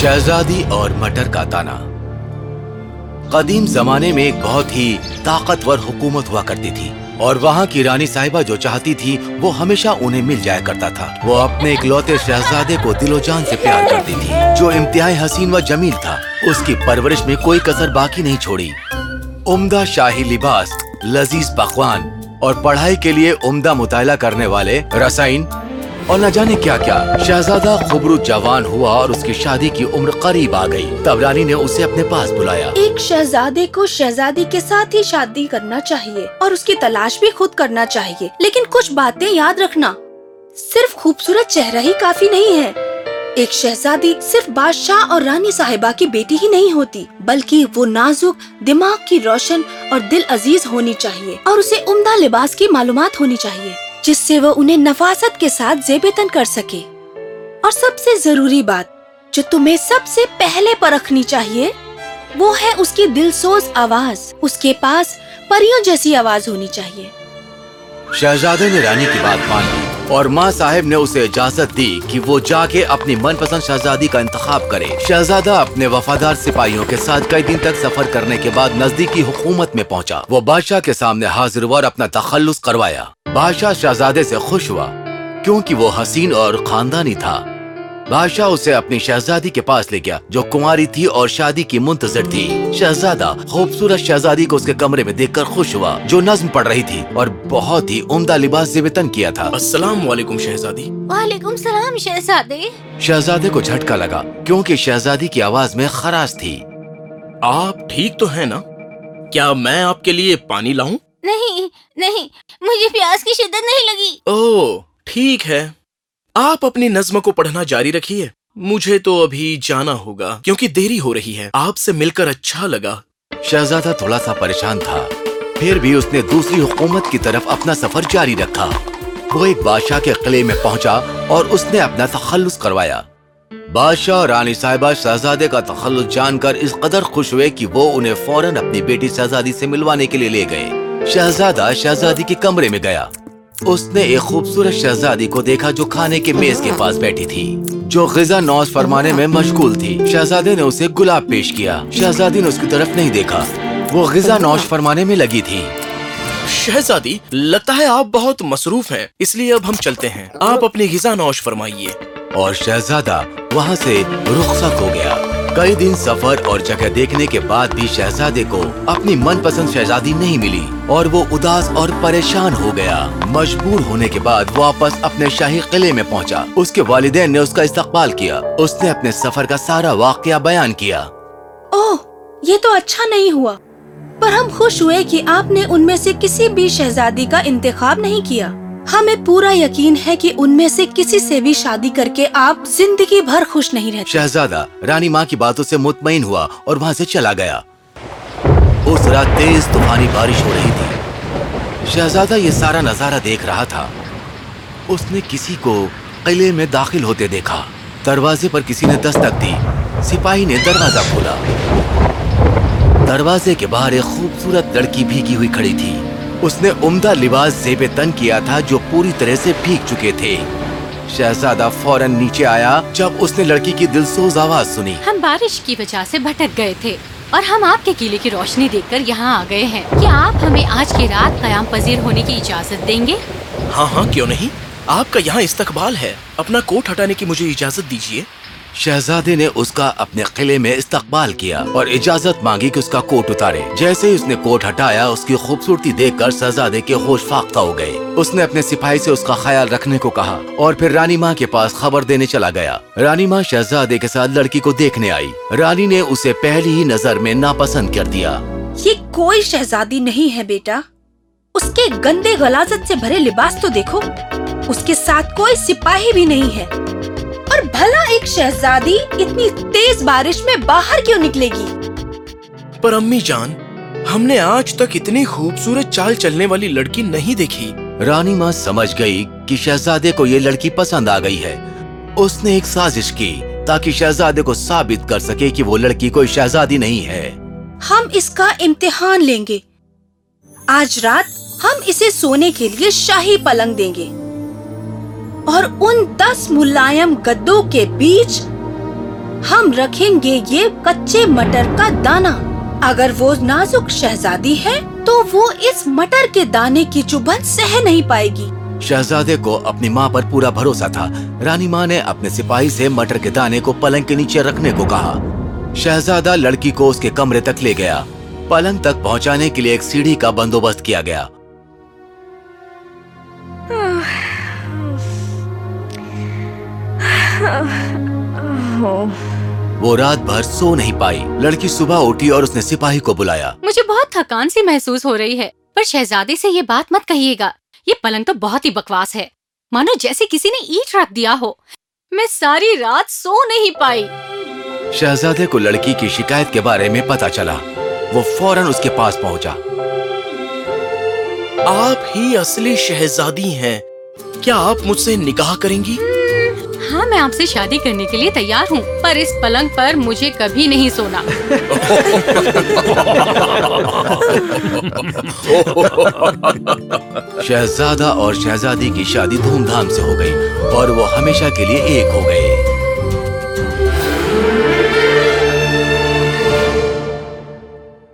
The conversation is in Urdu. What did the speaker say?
شہزادی اور مٹر کا تانا۔ قدیم زمانے میں ایک بہت ہی طاقتور حکومت ہوا کرتی تھی اور وہاں کی رانی صاحبہ جو چاہتی تھی، وہ ہمیشہ انہیں مل جایا کرتا تھا۔ وہ اپنے اکلوتے شہزادے کو دل و جان سے پیار کرتی تھی، جو امتہائی حسین و جمیل تھا۔ اس کی پرورش میں کوئی کسر باقی نہیں چھوڑی۔ عمدہ شاہی لباس، لذیذ پکوان اور پڑھائی کے لیے عمدہ مطالعہ کرنے والے رسائن اور نہ جانے کیا کیا، شہزادہ خبرو جوان ہوا اور اس کی شادی کی عمر قریب آ گئی۔ تب رانی نے اسے اپنے پاس بلایا۔ ایک شہزادے کو شہزادی کے ساتھ ہی شادی کرنا چاہیے اور اس کی تلاش بھی خود کرنا چاہیے۔ لیکن کچھ باتیں یاد رکھنا، صرف خوبصورت چہرہ ہی کافی نہیں ہے۔ ایک شہزادی صرف بادشاہ اور رانی صاحبہ کی بیٹی ہی نہیں ہوتی، بلکہ وہ نازک، دماغ کی روشن اور دل عزیز ہونی چاہیے اور اسے عمدہ لباس کی معلومات ہونی چاہیے۔ جس سے وہ انہیں نفاست کے ساتھ زیبتن کر سکے۔ اور سب سے ضروری بات، جو تمہیں سب سے پہلے پرکھنی چاہیے، وہ ہے اس کی دل سوز آواز۔ اس کے پاس پریوں جیسی آواز ہونی چاہیے۔ شہزادے نے رانی کی بات مانی اور ماں صاحب نے اسے اجازت دی کہ وہ جا کے اپنی من پسند شہزادی کا انتخاب کرے۔ شہزادہ اپنے وفادار سپاہیوں کے ساتھ کئی دن تک سفر کرنے کے بعد نزدیکی حکومت میں پہنچا۔ وہ بادشاہ کے سامنے حاضر اور اپنا تخلص کروایا۔ بادشاہ شہزادے سے خوش ہوا کیونکہ وہ حسین اور خاندانی تھا۔ بادشاہ اسے اپنی شہزادی کے پاس لے گیا جو کنواری تھی اور شادی کی منتظر تھی۔ شہزادہ خوبصورت شہزادی کو اس کے کمرے میں دیکھ کر خوش ہوا جو نظم پڑھ رہی تھی اور بہت ہی عمدہ لباس سے وطن کیا تھا۔ السلام علیکم شہزادی۔ وعلیکم السلام شہزادی شہزادے کو جھٹکا لگا کیونکہ شہزادی کی آواز میں خراش تھی۔ آپ ٹھیک تو ہے نا؟ کیا میں آپ کے لیے پانی لاؤں؟ نہیں نہیں مجھے پیاس کی شدت نہیں لگی۔ او ٹھیک ہے۔ آپ اپنی نظم کو پڑھنا جاری رکھیے۔ مجھے تو ابھی جانا ہوگا کیونکہ دیری ہو رہی ہے۔ آپ سے مل کر اچھا لگا۔ شہزادہ تھوڑا سا پریشان تھا۔ پھر بھی اس نے دوسری حکومت کی طرف اپنا سفر جاری رکھا۔ وہ ایک بادشاہ کے قلعے میں پہنچا اور اس نے اپنا تخلص کروایا۔ بادشاہ اور رانی صاحبہ شہزادے کا تخلص جان کر اس قدر خوش ہوئے کہ وہ انہیں فوراً اپنی بیٹی شہزادی سے ملوانے کے لیے لے گئے۔ شہزادہ شہزادی کے کمرے میں گیا۔ اس نے ایک خوبصورت شہزادی کو دیکھا جو کھانے کے میز کے پاس بیٹھی تھی جو غذا نوز فرمانے میں مشغول تھی۔ شہزادے نے اسے گلاب پیش کیا۔ شہزادی نے اس کی طرف نہیں دیکھا۔ وہ غذا نوش فرمانے میں لگی تھی۔ شہزادی لگتا ہے آپ بہت مصروف ہیں اس لیے اب ہم چلتے ہیں۔ آپ اپنی غذا نوش فرمائیے۔ اور شہزادہ وہاں سے رخصت ہو گیا۔ کئی دن سفر اور جگہ دیکھنے کے بعد بھی شہزادے کو اپنی من پسند شہزادی نہیں ملی اور وہ اداس اور پریشان ہو گیا۔ مجبور ہونے کے بعد واپس اپنے شاہی قلعے میں پہنچا۔ اس کے والدین نے اس کا استقبال کیا۔ اس نے اپنے سفر کا سارا واقعہ بیان کیا۔ اوہ، یہ تو اچھا نہیں ہوا۔ پر ہم خوش ہوئے کہ آپ نے ان میں سے کسی بھی شہزادی کا انتخاب نہیں کیا۔ ہمیں پورا یقین ہے کہ ان میں سے کسی سے بھی شادی کر کے آپ زندگی بھر خوش نہیں رہتے۔ شہزادہ، رانی ماں کی باتوں سے مطمئن ہوا اور وہاں سے چلا گیا۔ اس رات تیز طوفانی بارش ہو رہی تھی۔ شہزادہ یہ سارا نظارہ دیکھ رہا تھا۔ اس نے کسی کو قلعے میں داخل ہوتے دیکھا۔ دروازے پر کسی نے دستک دی۔ سپاہی نے دروازہ کھولا۔ دروازے کے باہر ایک خوبصورت لڑکی بھیگی ہوئی کھڑی تھی۔ اس نے عمدہ لباس زیب تن کیا تھا جو پوری طرح سے بھیگ چکے تھے۔ شہزادہ فوراً نیچے آیا جب اس نے لڑکی کی دل سوز آواز سنی۔ ہم بارش کی وجہ سے بھٹک گئے تھے اور ہم آپ کے قلعے کی روشنی دیکھ کر یہاں آ گئے ہیں۔ کیا آپ ہمیں آج کی رات قیام پذیر ہونے کی اجازت دیں گے؟ ہاں ہاں کیوں نہیں؟ آپ کا یہاں استقبال ہے۔ اپنا کوٹ ہٹانے کی مجھے اجازت دیجیے شہزادے نے اس کا اپنے قلعے میں استقبال کیا اور اجازت مانگی کہ اس کا کوٹ اتارے۔ جیسے ہی اس نے کوٹ ہٹایا، اس کی خوبصورتی دیکھ کر شہزادے کے ہوش فاختہ ہو گئے۔ اس نے اپنے سپاہی سے اس کا خیال رکھنے کو کہا اور پھر رانی ماں کے پاس خبر دینے چلا گیا۔ رانی ماں شہزادے کے ساتھ لڑکی کو دیکھنے آئی۔ رانی نے اسے پہلی ہی نظر میں ناپسند کر دیا۔ یہ کوئی شہزادی نہیں ہے بیٹا۔ اس کے گندے غلازت سے بھرے لباس تو دیکھو۔ اس کے ساتھ کوئی سپاہی بھی نہیں ہے۔ اور بھلا ایک شہزادی اتنی تیز بارش میں باہر کیوں نکلے گی؟ پر امی جان ہم نے آج تک اتنی خوبصورت چال چلنے والی لڑکی نہیں دیکھی۔ رانی ماں سمجھ گئی کہ شہزادے کو یہ لڑکی پسند آ گئی ہے۔ اس نے ایک سازش کی تاکہ شہزادے کو ثابت کر سکے کہ وہ لڑکی کوئی شہزادی نہیں ہے۔ ہم اس کا امتحان لیں گے۔ آج رات ہم اسے سونے کے لیے شاہی پلنگ دیں گے۔ اور ان دس ملائم گدوں کے بیچ ہم رکھیں گے یہ کچے مٹر کا دانا۔ اگر وہ نازک شہزادی ہے تو وہ اس مٹر کے دانے کی چبھن سہ نہیں پائے گی۔ شہزادے کو اپنی ماں پر پورا بھروسہ تھا۔ رانی ماں نے اپنے سپاہی سے مٹر کے دانے کو پلنگ کے نیچے رکھنے کو کہا۔ شہزادہ لڑکی کو اس کے کمرے تک لے گیا۔ پلنگ تک پہنچانے کے لیے ایک سیڑھی کا بندوبست کیا گیا۔ وہ رات بھر سو نہیں پائی۔ لڑکی صبح اٹھی اور اس نے سپاہی کو بلایا۔ مجھے بہت تھکان سی محسوس ہو رہی ہے پر شہزادے سے یہ بات مت کہیے گا۔ یہ پلنگ تو بہت ہی بکواس ہے۔ مانو جیسے کسی نے اینٹ رکھ دیا ہو۔ میں ساری رات سو نہیں پائی۔ شہزادے کو لڑکی کی شکایت کے بارے میں پتا چلا۔ وہ فوراً اس کے پاس پہنچا۔ آپ ہی اصلی شہزادی ہیں۔ کیا آپ مجھ سے نکاح کریں گی؟ ہاں میں آپ سے شادی کرنے کے لیے تیار ہوں، پر اس پلنگ پر مجھے کبھی نہیں سونا۔ شہزادہ اور شہزادی کی شادی دھوم دھام سے ہو گئی اور وہ ہمیشہ کے لیے ایک ہو گئے۔